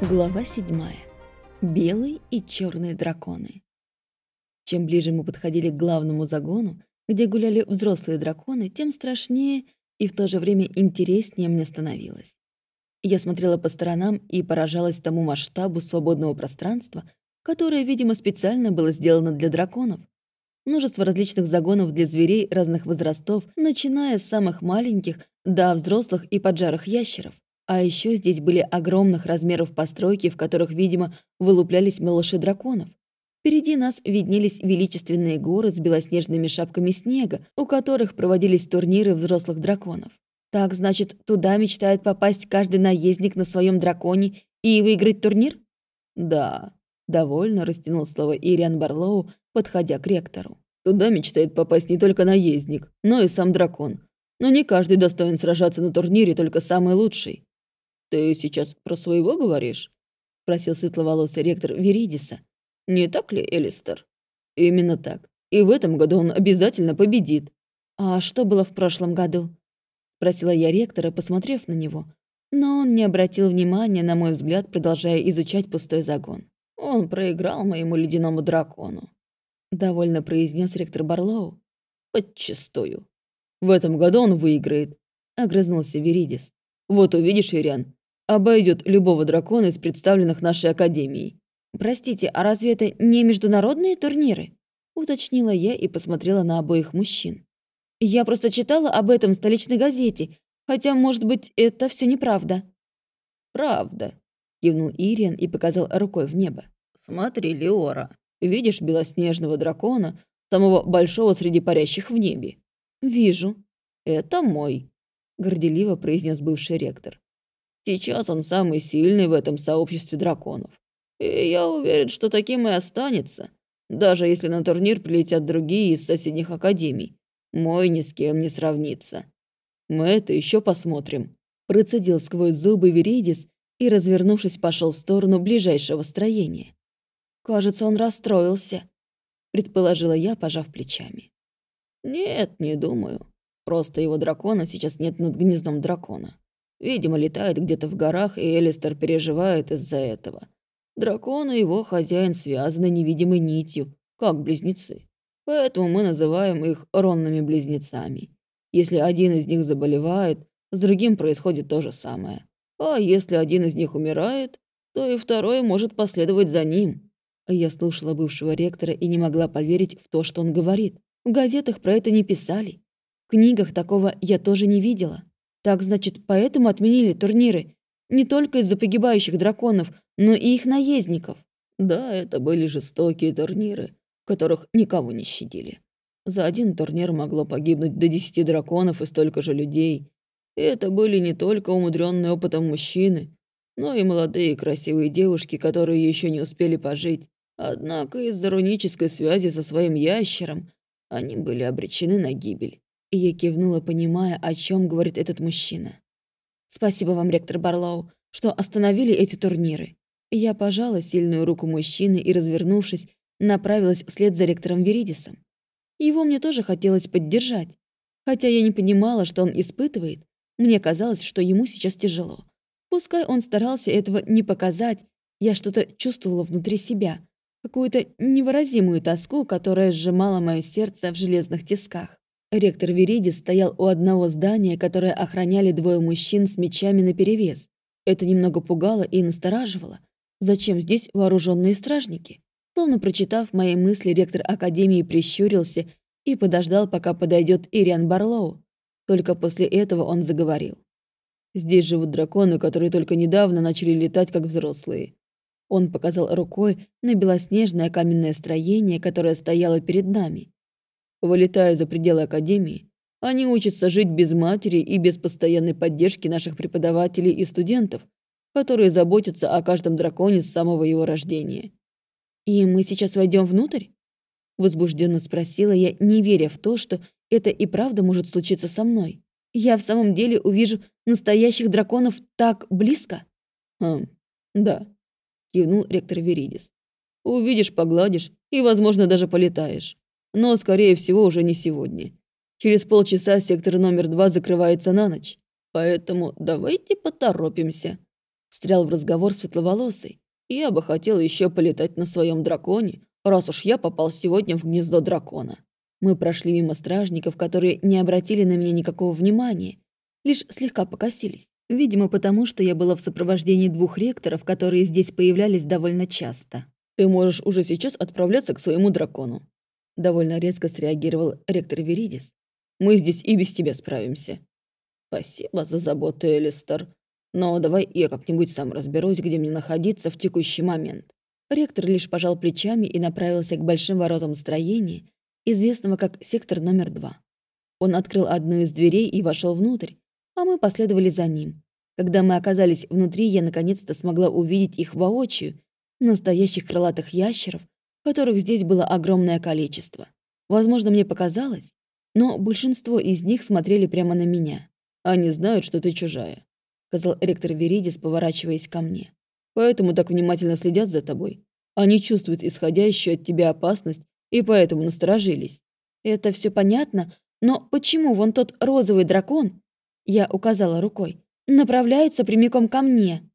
Глава седьмая. Белый и черные драконы. Чем ближе мы подходили к главному загону, где гуляли взрослые драконы, тем страшнее и в то же время интереснее мне становилось. Я смотрела по сторонам и поражалась тому масштабу свободного пространства, которое, видимо, специально было сделано для драконов. Множество различных загонов для зверей разных возрастов, начиная с самых маленьких до взрослых и поджарых ящеров. А еще здесь были огромных размеров постройки, в которых, видимо, вылуплялись малыши драконов. Впереди нас виднелись величественные горы с белоснежными шапками снега, у которых проводились турниры взрослых драконов. Так, значит, туда мечтает попасть каждый наездник на своем драконе и выиграть турнир? Да, довольно растянул слово Ириан Барлоу, подходя к ректору. Туда мечтает попасть не только наездник, но и сам дракон. Но не каждый достоин сражаться на турнире, только самый лучший. «Ты сейчас про своего говоришь?» — спросил светловолосый ректор Веридиса. «Не так ли, Элистер?» «Именно так. И в этом году он обязательно победит». «А что было в прошлом году?» — спросила я ректора, посмотрев на него. Но он не обратил внимания, на мой взгляд, продолжая изучать пустой загон. «Он проиграл моему ледяному дракону», — довольно произнес ректор Барлоу. «Подчистую. В этом году он выиграет», — огрызнулся Веридис. «Вот увидишь, Ириан, обойдет любого дракона из представленных нашей академией. «Простите, а разве это не международные турниры?» уточнила я и посмотрела на обоих мужчин. «Я просто читала об этом в столичной газете, хотя, может быть, это все неправда». «Правда», — кивнул Ириан и показал рукой в небо. «Смотри, Леора, видишь белоснежного дракона, самого большого среди парящих в небе?» «Вижу». «Это мой», — горделиво произнес бывший ректор. Сейчас он самый сильный в этом сообществе драконов. И я уверен, что таким и останется, даже если на турнир прилетят другие из соседних академий. Мой ни с кем не сравнится. Мы это еще посмотрим. Процедил сквозь зубы Веридис и, развернувшись, пошел в сторону ближайшего строения. Кажется, он расстроился, предположила я, пожав плечами. Нет, не думаю. Просто его дракона сейчас нет над гнездом дракона. Видимо, летает где-то в горах, и Элистер переживает из-за этого. Дракон и его хозяин связаны невидимой нитью, как близнецы. Поэтому мы называем их ронными близнецами. Если один из них заболевает, с другим происходит то же самое. А если один из них умирает, то и второй может последовать за ним. Я слушала бывшего ректора и не могла поверить в то, что он говорит. В газетах про это не писали. В книгах такого я тоже не видела. Так, значит, поэтому отменили турниры. Не только из-за погибающих драконов, но и их наездников. Да, это были жестокие турниры, которых никого не щадили. За один турнир могло погибнуть до десяти драконов и столько же людей. И это были не только умудренные опытом мужчины, но и молодые красивые девушки, которые еще не успели пожить. Однако из-за рунической связи со своим ящером они были обречены на гибель. И я кивнула, понимая, о чем говорит этот мужчина. «Спасибо вам, ректор Барлоу, что остановили эти турниры». Я пожала сильную руку мужчины и, развернувшись, направилась вслед за ректором Веридисом. Его мне тоже хотелось поддержать. Хотя я не понимала, что он испытывает, мне казалось, что ему сейчас тяжело. Пускай он старался этого не показать, я что-то чувствовала внутри себя, какую-то невыразимую тоску, которая сжимала мое сердце в железных тисках. Ректор Веридис стоял у одного здания, которое охраняли двое мужчин с мечами наперевес. Это немного пугало и настораживало. Зачем здесь вооруженные стражники? Словно прочитав мои мысли, ректор Академии прищурился и подождал, пока подойдет Ириан Барлоу. Только после этого он заговорил. «Здесь живут драконы, которые только недавно начали летать, как взрослые». Он показал рукой на белоснежное каменное строение, которое стояло перед нами. Вылетая за пределы Академии, они учатся жить без матери и без постоянной поддержки наших преподавателей и студентов, которые заботятся о каждом драконе с самого его рождения. «И мы сейчас войдем внутрь?» Возбужденно спросила я, не веря в то, что это и правда может случиться со мной. «Я в самом деле увижу настоящих драконов так близко?» «Хм, да», — кивнул ректор Веридис. «Увидишь, погладишь и, возможно, даже полетаешь. Но, скорее всего, уже не сегодня. Через полчаса сектор номер два закрывается на ночь. Поэтому давайте поторопимся. встрял в разговор светловолосый. «Я бы хотел еще полетать на своем драконе, раз уж я попал сегодня в гнездо дракона». Мы прошли мимо стражников, которые не обратили на меня никакого внимания, лишь слегка покосились. Видимо, потому что я была в сопровождении двух ректоров, которые здесь появлялись довольно часто. «Ты можешь уже сейчас отправляться к своему дракону», довольно резко среагировал ректор Веридис. «Мы здесь и без тебя справимся». «Спасибо за заботу, Элистер. Но давай я как-нибудь сам разберусь, где мне находиться в текущий момент». Ректор лишь пожал плечами и направился к большим воротам строения, известного как сектор номер два. Он открыл одну из дверей и вошел внутрь, а мы последовали за ним. Когда мы оказались внутри, я наконец-то смогла увидеть их воочию, настоящих крылатых ящеров, которых здесь было огромное количество. Возможно, мне показалось, но большинство из них смотрели прямо на меня. «Они знают, что ты чужая», — сказал ректор Веридис, поворачиваясь ко мне. «Поэтому так внимательно следят за тобой. Они чувствуют исходящую от тебя опасность и поэтому насторожились». «Это все понятно, но почему вон тот розовый дракон я указала рукой. «Направляются прямиком ко мне».